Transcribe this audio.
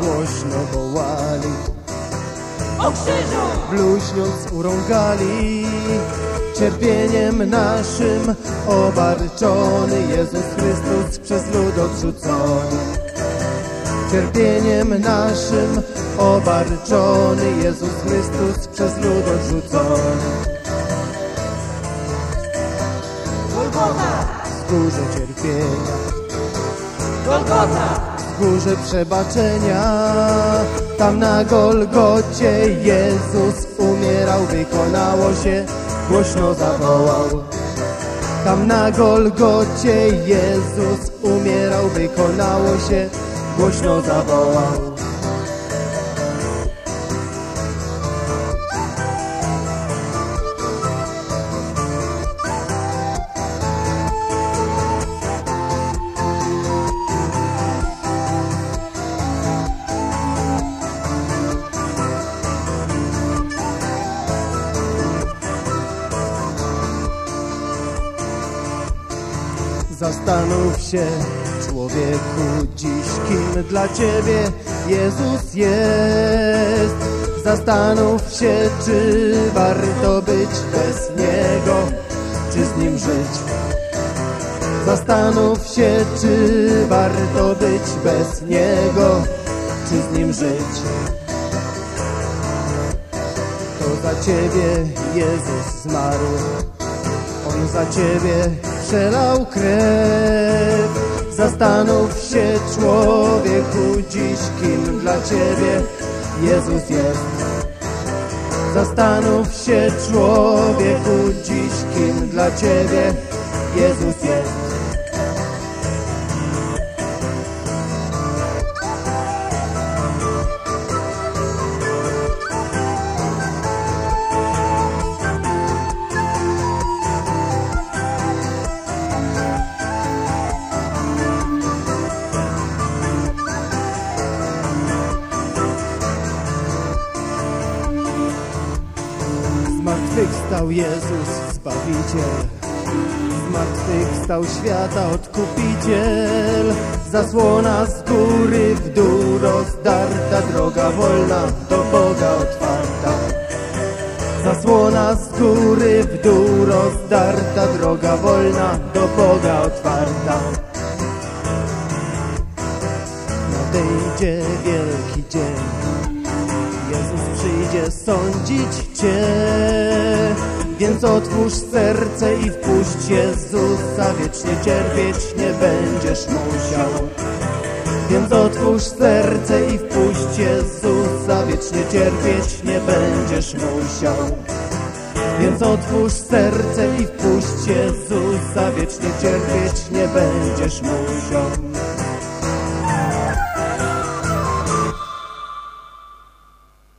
Głośno wołali O krzyżu! Bluźniąc urągali Cierpieniem naszym obarczony Jezus Chrystus przez lud odrzucony Cierpieniem naszym obarczony Jezus Chrystus przez lud odrzucony Golgota! Skórze cierpienia Golgota! Górze przebaczenia, tam na Golgocie Jezus umierał, wykonało się, głośno zawołał. Tam na Golgocie Jezus umierał, wykonało się, głośno zawołał. Zastanów się, człowieku, dziś kim dla Ciebie Jezus jest. Zastanów się, czy warto być bez Niego, czy z Nim żyć. Zastanów się, czy warto być bez Niego, czy z Nim żyć. To za Ciebie Jezus zmarł. On za ciebie przelał krew. Zastanów się, człowieku, dziś kim dla ciebie Jezus jest. Zastanów się, człowieku, dziś kim dla ciebie Jezus jest. Zmartwychwstał Jezus, Zbawiciel. Zmartwychwstał świata Odkupiciel. Zasłona z góry w dół rozdarta, droga wolna do Boga otwarta. Zasłona z góry w dół rozdarta, droga wolna do Boga otwarta. Nadejdzie wielki dzień, przyjdzie sądzić Cię. Więc otwórz serce i wpuść Jezusa, wiecznie cierpieć nie będziesz musiał. Więc otwórz serce i wpuść Jezusa, wiecznie cierpieć nie będziesz musiał. Więc otwórz serce i wpuść Jezusa, wiecznie cierpieć nie będziesz musiał.